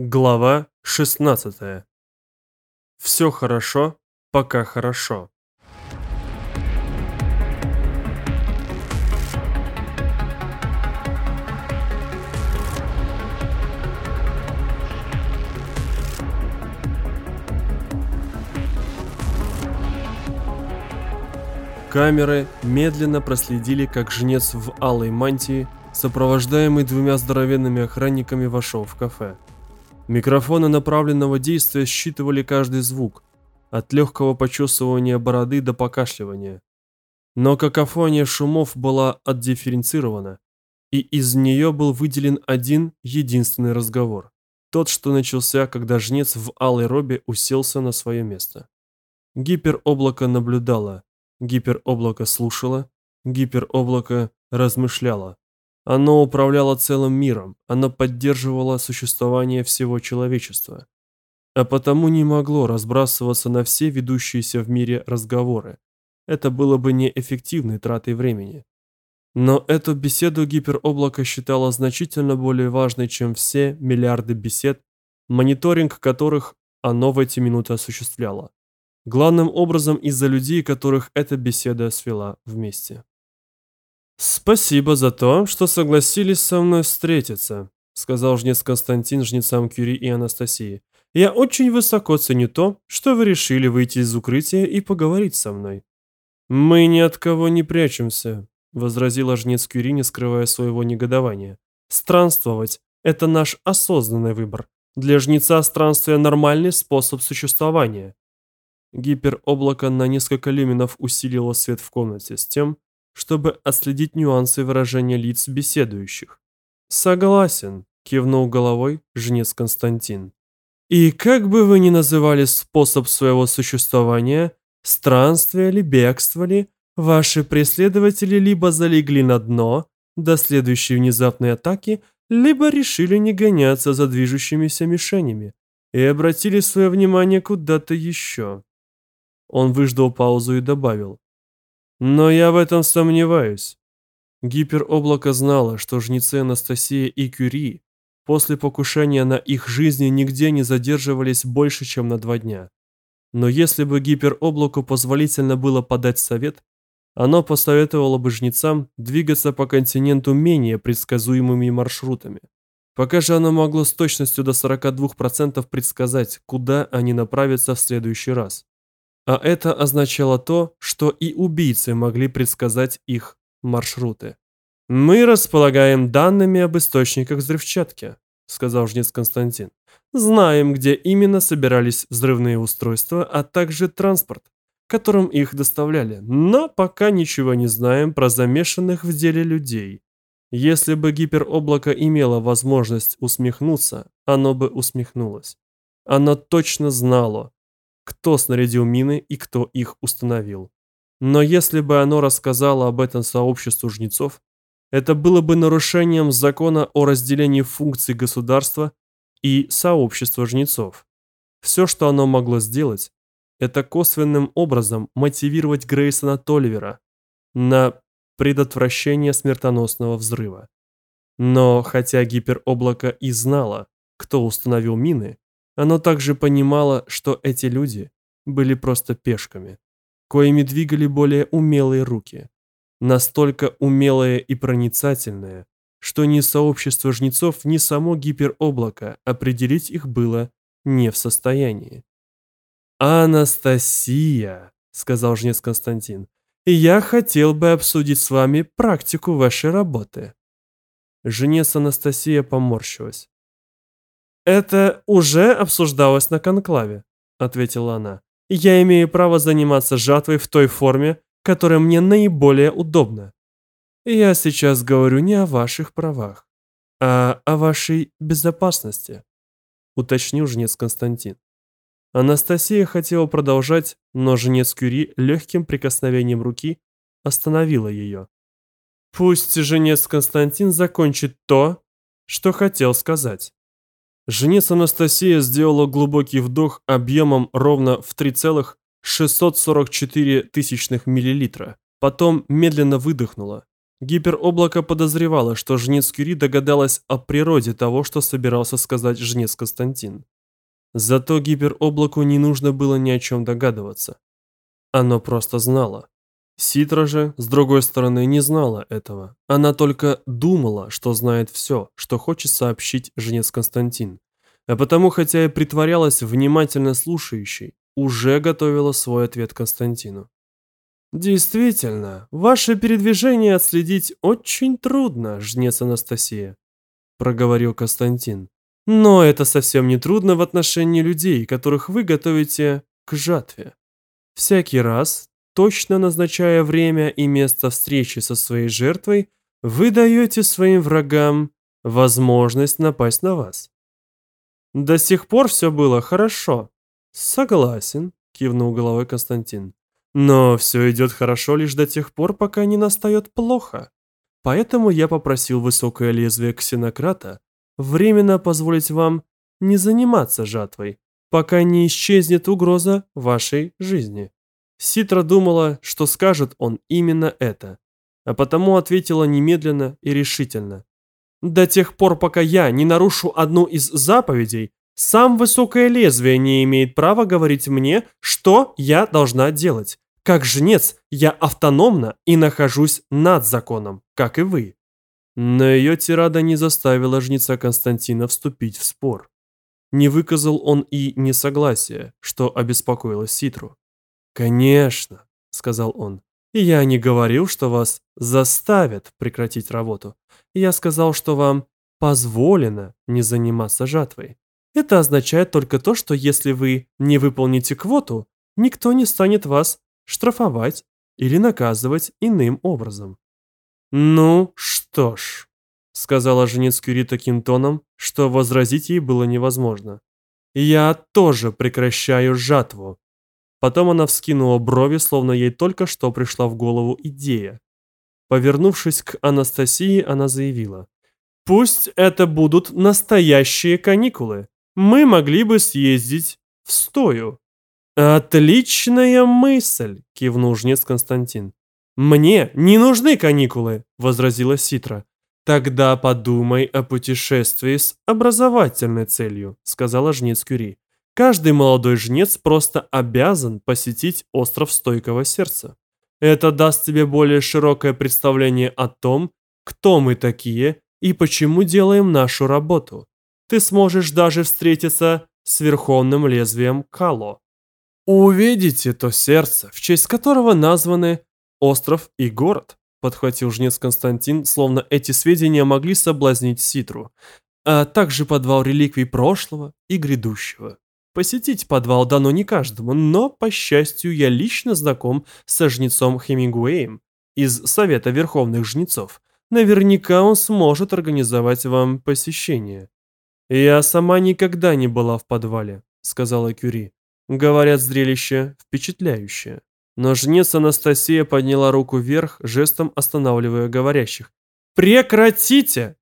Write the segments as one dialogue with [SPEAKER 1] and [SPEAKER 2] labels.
[SPEAKER 1] Глава 16. Все хорошо, пока хорошо. Камеры медленно проследили, как жнец в алой мантии, сопровождаемый двумя здоровенными охранниками, вошел в кафе. Микрофоны направленного действия считывали каждый звук, от легкого почесывания бороды до покашливания. Но какофония шумов была отдифференцирована, и из нее был выделен один единственный разговор. Тот, что начался, когда жнец в алой робе уселся на свое место. Гипероблако наблюдало, гипероблако слушало, гипероблако размышляло. Оно управляло целым миром, оно поддерживало существование всего человечества. А потому не могло разбрасываться на все ведущиеся в мире разговоры. Это было бы неэффективной тратой времени. Но эту беседу гипероблако считало значительно более важной, чем все миллиарды бесед, мониторинг которых оно в эти минуты осуществляло. Главным образом из-за людей, которых эта беседа свела вместе. «Спасибо за то, что согласились со мной встретиться», сказал жнец Константин жнецам Кюри и Анастасии. «Я очень высоко ценю то, что вы решили выйти из укрытия и поговорить со мной». «Мы ни от кого не прячемся», возразила жнец Кюри, не скрывая своего негодования. «Странствовать – это наш осознанный выбор. Для жнеца странствие – нормальный способ существования». Гипероблако на несколько люминов усилило свет в комнате с тем, чтобы отследить нюансы выражения лиц беседующих. «Согласен», – кивнул головой жнец Константин. «И как бы вы ни называли способ своего существования, странствие ли, бегство ли, ваши преследователи либо залегли на дно до следующей внезапной атаки, либо решили не гоняться за движущимися мишенями и обратили свое внимание куда-то еще». Он выждал паузу и добавил. Но я в этом сомневаюсь. Гипероблако знало, что жнецы Анастасия и Кюри после покушения на их жизни нигде не задерживались больше, чем на два дня. Но если бы гипероблаку позволительно было подать совет, оно посоветовало бы жнецам двигаться по континенту менее предсказуемыми маршрутами. Пока же оно могло с точностью до 42% предсказать, куда они направятся в следующий раз. А это означало то, что и убийцы могли предсказать их маршруты. «Мы располагаем данными об источниках взрывчатки», сказал жнец Константин. «Знаем, где именно собирались взрывные устройства, а также транспорт, которым их доставляли, но пока ничего не знаем про замешанных в деле людей. Если бы гипероблако имело возможность усмехнуться, оно бы усмехнулось. Оно точно знало, кто снарядил мины и кто их установил. Но если бы оно рассказало об этом сообществу жнецов, это было бы нарушением закона о разделении функций государства и сообщества жнецов. Все, что оно могло сделать, это косвенным образом мотивировать Грейсона Толивера на предотвращение смертоносного взрыва. Но хотя гипероблако и знало, кто установил мины, оно также понимало, что эти люди были просто пешками, коими двигали более умелые руки. Настолько умелые и проницательные, что ни сообщество жнецов, ни само гипероблако определить их было не в состоянии. «Анастасия», — сказал жнец Константин, — «я хотел бы обсудить с вами практику вашей работы». Жнец Анастасия поморщилась. «Это уже обсуждалось на конклаве», — ответила она. «Я имею право заниматься жатвой в той форме, которая мне наиболее удобна. Я сейчас говорю не о ваших правах, а о вашей безопасности», — уточнил жнец Константин. Анастасия хотела продолжать, но жнец Кюри легким прикосновением руки остановила ее. «Пусть жнец Константин закончит то, что хотел сказать». Жнец Анастасия сделала глубокий вдох объемом ровно в 3,644 тысячных миллилитра. Потом медленно выдохнула, Гипероблако подозревало, что жнец Кюри догадалась о природе того, что собирался сказать жнец Константин. Зато гипероблаку не нужно было ни о чем догадываться. Оно просто знало. Ситра же, с другой стороны, не знала этого. Она только думала, что знает все, что хочет сообщить жнец Константин. А потому, хотя и притворялась внимательно слушающей, уже готовила свой ответ Константину. «Действительно, ваше передвижение отследить очень трудно, жнец Анастасия», проговорил Константин. «Но это совсем не трудно в отношении людей, которых вы готовите к жатве. Всякий раз, точно назначая время и место встречи со своей жертвой, вы даете своим врагам возможность напасть на вас. До сих пор все было хорошо. Согласен, кивнул головой Константин. Но все идет хорошо лишь до тех пор, пока не настает плохо. Поэтому я попросил высокое лезвие ксенократа временно позволить вам не заниматься жатвой, пока не исчезнет угроза вашей жизни. Ситра думала, что скажет он именно это, а потому ответила немедленно и решительно. До тех пор, пока я не нарушу одну из заповедей, сам высокое лезвие не имеет права говорить мне, что я должна делать. Как жнец, я автономна и нахожусь над законом, как и вы. Но ее тирада не заставила жнеца Константина вступить в спор. Не выказал он и несогласия, что обеспокоило Ситру. «Конечно», — сказал он, — «я не говорил, что вас заставят прекратить работу. Я сказал, что вам позволено не заниматься жатвой. Это означает только то, что если вы не выполните квоту, никто не станет вас штрафовать или наказывать иным образом. «Ну что ж», — сказала женец Кюри таким тоном, что возразить ей было невозможно. «Я тоже прекращаю жатву». Потом она вскинула брови, словно ей только что пришла в голову идея. Повернувшись к Анастасии, она заявила. «Пусть это будут настоящие каникулы мы могли бы съездить в стою. Отличная мысль, кивнул жнец Константин. Мне не нужны каникулы, возразила Ситра. Тогда подумай о путешествии с образовательной целью, сказала жнец Кюри. Каждый молодой жнец просто обязан посетить остров Стойкого Сердца. Это даст тебе более широкое представление о том, кто мы такие и почему делаем нашу работу ты сможешь даже встретиться с верховным лезвием Кало. Увидите то сердце, в честь которого названы остров и город, подхватил жнец Константин, словно эти сведения могли соблазнить Ситру, а также подвал реликвий прошлого и грядущего. Посетить подвал дано не каждому, но, по счастью, я лично знаком со жнецом Хемингуэем из Совета Верховных Жнецов. Наверняка он сможет организовать вам посещение. «Я сама никогда не была в подвале», — сказала Кюри. «Говорят, зрелище впечатляющее». Но жнец Анастасия подняла руку вверх, жестом останавливая говорящих. «Прекратите!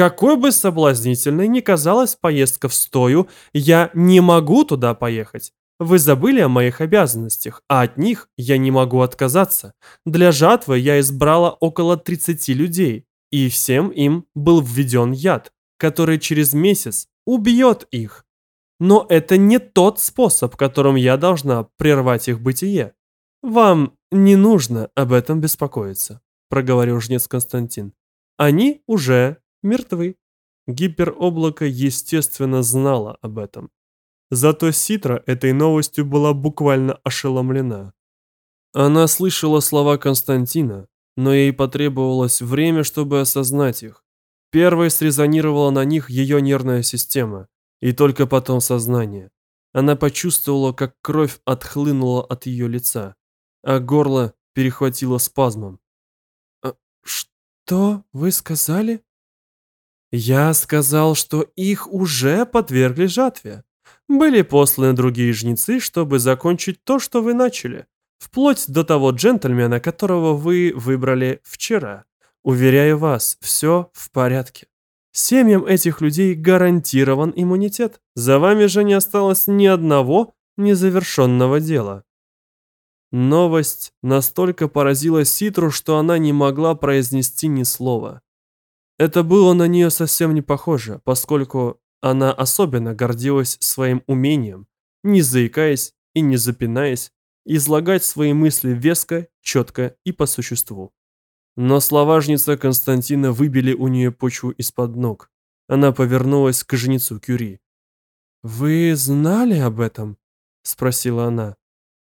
[SPEAKER 1] Какой бы соблазнительной ни казалась поездка в стою, я не могу туда поехать. Вы забыли о моих обязанностях, а от них я не могу отказаться. Для жатвы я избрала около 30 людей, и всем им был введен яд который через месяц убьет их. Но это не тот способ, которым я должна прервать их бытие. Вам не нужно об этом беспокоиться, проговорил жнец Константин. Они уже мертвы. Гипероблако, естественно, знала об этом. Зато Ситра этой новостью была буквально ошеломлена. Она слышала слова Константина, но ей потребовалось время, чтобы осознать их. Первой срезонировала на них ее нервная система, и только потом сознание. Она почувствовала, как кровь отхлынула от ее лица, а горло перехватило спазмом. «А «Что вы сказали?» «Я сказал, что их уже подвергли жатве. Были посланы другие жнецы, чтобы закончить то, что вы начали, вплоть до того джентльмена, которого вы выбрали вчера». Уверяю вас, все в порядке. Семьям этих людей гарантирован иммунитет. За вами же не осталось ни одного незавершенного дела. Новость настолько поразила Ситру, что она не могла произнести ни слова. Это было на нее совсем не похоже, поскольку она особенно гордилась своим умением, не заикаясь и не запинаясь, излагать свои мысли веско, четко и по существу. Но слова жнеца Константина выбили у нее почву из-под ног. Она повернулась к жнецу Кюри. «Вы знали об этом?» – спросила она.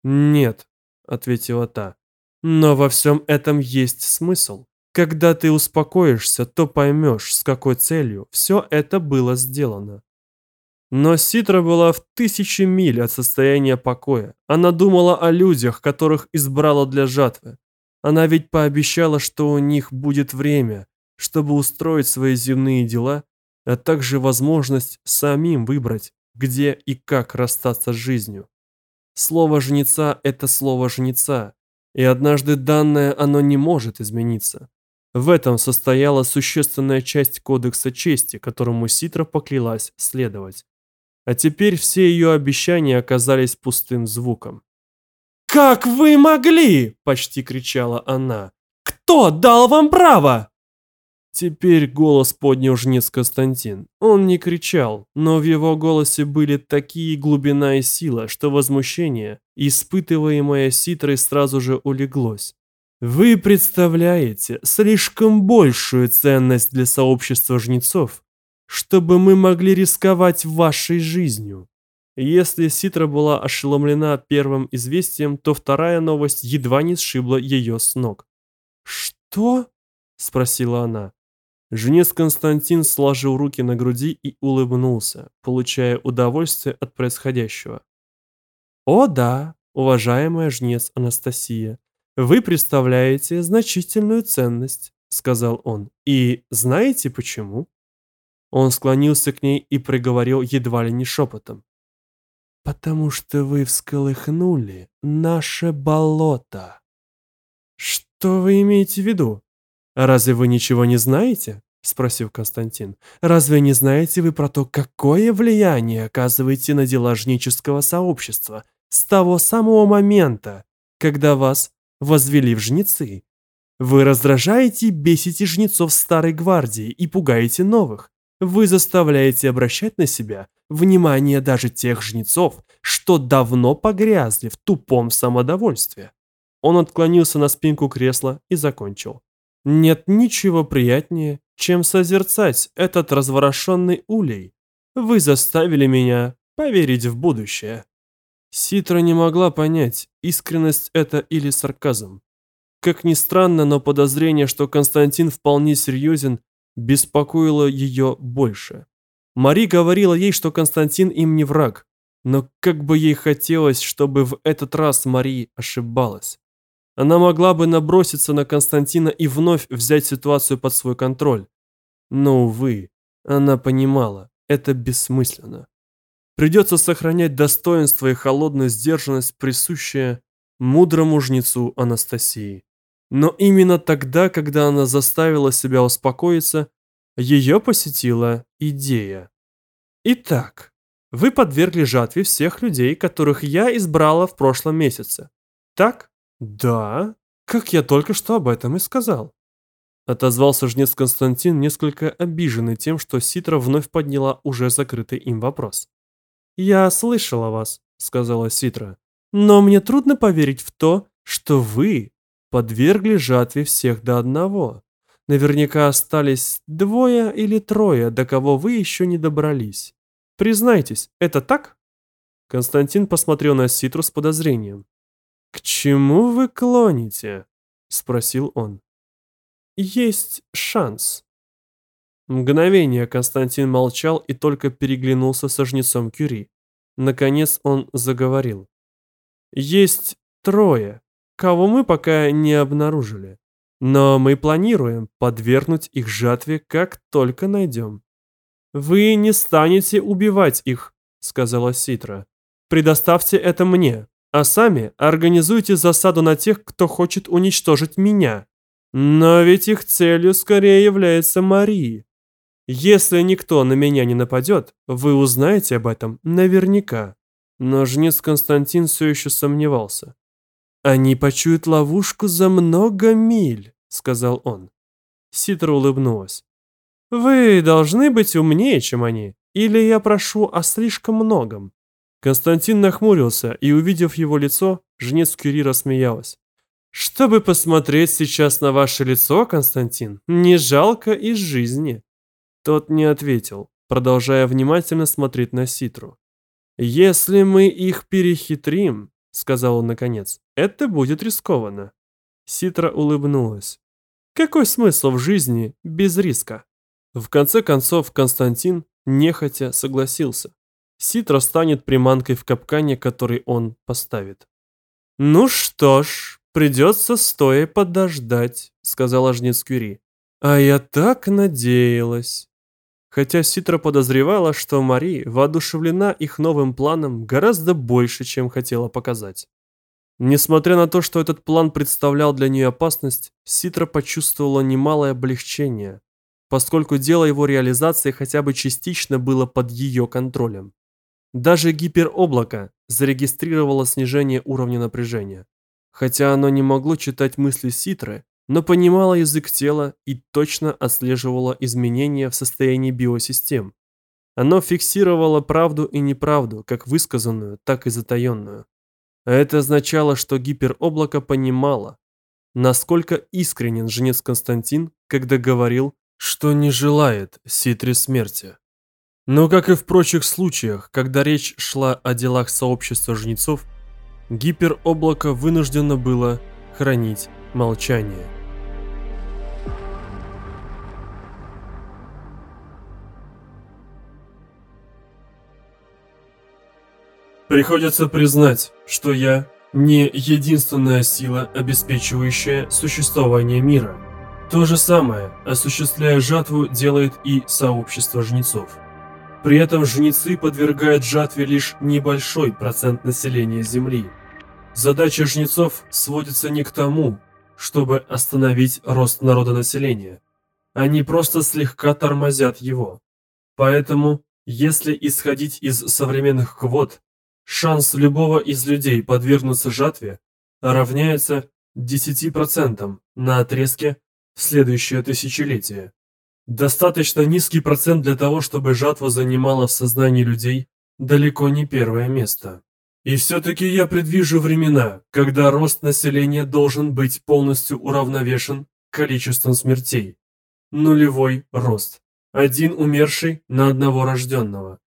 [SPEAKER 1] «Нет», – ответила та. «Но во всем этом есть смысл. Когда ты успокоишься, то поймешь, с какой целью все это было сделано». Но Ситра была в тысячи миль от состояния покоя. Она думала о людях, которых избрала для жатвы. Она ведь пообещала, что у них будет время, чтобы устроить свои земные дела, а также возможность самим выбрать, где и как расстаться с жизнью. Слово жнеца – это слово жнеца, и однажды данное оно не может измениться. В этом состояла существенная часть кодекса чести, которому Ситра поклялась следовать. А теперь все ее обещания оказались пустым звуком. «Как вы могли?» – почти кричала она. «Кто дал вам право?» Теперь голос поднял жнец Константин. Он не кричал, но в его голосе были такие глубина и сила, что возмущение, испытываемое Ситрой, сразу же улеглось. «Вы представляете слишком большую ценность для сообщества жнецов, чтобы мы могли рисковать вашей жизнью. Если Ситра была ошеломлена первым известием, то вторая новость едва не сшибла ее с ног. «Что?» – спросила она. Жнец Константин сложил руки на груди и улыбнулся, получая удовольствие от происходящего. «О да, уважаемая жнец Анастасия, вы представляете значительную ценность», – сказал он. «И знаете почему?» Он склонился к ней и проговорил едва ли не шепотом. «Потому что вы всколыхнули наше болото». «Что вы имеете в виду? Разве вы ничего не знаете?» – спросил Константин. «Разве не знаете вы про то, какое влияние оказываете на дела жнического сообщества с того самого момента, когда вас возвели в жнецы? Вы раздражаете и бесите жнецов старой гвардии и пугаете новых. Вы заставляете обращать на себя внимание даже тех жнецов, что давно погрязли в тупом самодовольстве. Он отклонился на спинку кресла и закончил. Нет ничего приятнее, чем созерцать этот разворошенный улей. Вы заставили меня поверить в будущее. Ситра не могла понять, искренность это или сарказм. Как ни странно, но подозрение, что Константин вполне серьезен, беспокоило ее больше. Мари говорила ей, что Константин им не враг, но как бы ей хотелось, чтобы в этот раз Мари ошибалась. Она могла бы наброситься на Константина и вновь взять ситуацию под свой контроль. Но, увы, она понимала, это бессмысленно. Придется сохранять достоинство и холодную сдержанность, присущая мудрому жнецу Анастасии. Но именно тогда, когда она заставила себя успокоиться, ее посетила идея. Итак, вы подвергли жатве всех людей, которых я избрала в прошлом месяце. Так? Да. Как я только что об этом и сказал. Отозвался жнец Константин, несколько обиженный тем, что Ситра вновь подняла уже закрытый им вопрос. «Я слышала вас», — сказала Ситра. «Но мне трудно поверить в то, что вы подвергли жатве всех до одного. Наверняка остались двое или трое, до кого вы еще не добрались. Признайтесь, это так? Константин посмотрел на Ситру с подозрением. «К чему вы клоните?» – спросил он. «Есть шанс». Мгновение Константин молчал и только переглянулся со жнецом Кюри. Наконец он заговорил. «Есть трое, кого мы пока не обнаружили. Но мы планируем подвергнуть их жатве, как только найдем. Вы не станете убивать их, сказала Ситра. Предоставьте это мне, а сами организуйте засаду на тех, кто хочет уничтожить меня. Но ведь их целью скорее является Мария. Если никто на меня не нападет, вы узнаете об этом наверняка. Но жнец Константин все еще сомневался. «Они почуют ловушку за много миль», — сказал он. Ситра улыбнулась. «Вы должны быть умнее, чем они, или я прошу о слишком многом». Константин нахмурился, и, увидев его лицо, жнец Кюри рассмеялась. «Чтобы посмотреть сейчас на ваше лицо, Константин, не жалко из жизни». Тот не ответил, продолжая внимательно смотреть на Ситру. «Если мы их перехитрим», — сказал он наконец, — «это будет рискованно». Ситра улыбнулась. «Какой смысл в жизни без риска?» В конце концов Константин нехотя согласился. Ситра станет приманкой в капкане, который он поставит. «Ну что ж, придется стоя подождать», — сказала жнец Кюри. «А я так надеялась». Хотя Ситра подозревала, что Мари воодушевлена их новым планом гораздо больше, чем хотела показать. Несмотря на то, что этот план представлял для нее опасность, Ситра почувствовала немалое облегчение, поскольку дело его реализации хотя бы частично было под ее контролем. Даже гипероблако зарегистрировало снижение уровня напряжения. Хотя оно не могло читать мысли Ситры, но понимало язык тела и точно отслеживало изменения в состоянии биосистем. Оно фиксировало правду и неправду, как высказанную, так и затаенную. А это означало, что гипероблако понимало, насколько искренен жнец Константин, когда говорил, что не желает Ситре смерти. Но, как и в прочих случаях, когда речь шла о делах сообщества жнецов, гипероблако вынуждено было хранить молчание. Приходится признать, что я не единственная сила, обеспечивающая существование мира. То же самое, осуществляя жатву, делает и сообщество жнецов. При этом жнецы подвергают жатве лишь небольшой процент населения Земли. Задача жнецов сводится не к тому, чтобы остановить рост народонаселения. Они просто слегка тормозят его. Поэтому, если исходить из современных квот, шанс любого из людей подвергнуться жатве равняется 10% на отрезке в следующее тысячелетие. Достаточно низкий процент для того, чтобы жатва занимала в сознании людей далеко не первое место. И все-таки я предвижу времена, когда рост населения должен быть полностью уравновешен количеством смертей. Нулевой рост. Один умерший на одного рожденного.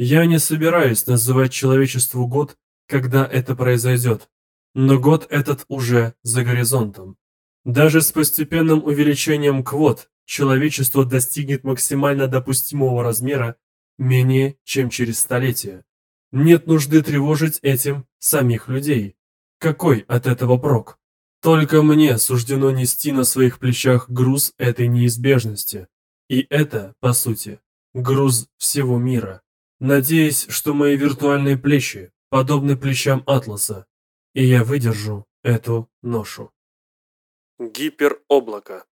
[SPEAKER 1] Я не собираюсь называть человечеству год, когда это произойдет. Но год этот уже за горизонтом. Даже с постепенным увеличением квот человечество достигнет максимально допустимого размера менее чем через столетие. Нет нужды тревожить этим самих людей. Какой от этого прок? Только мне суждено нести на своих плечах груз этой неизбежности. И это, по сути, груз всего мира. Надеюсь, что мои виртуальные плечи подобны плечам Атласа, и я выдержу эту ношу. Гипероблако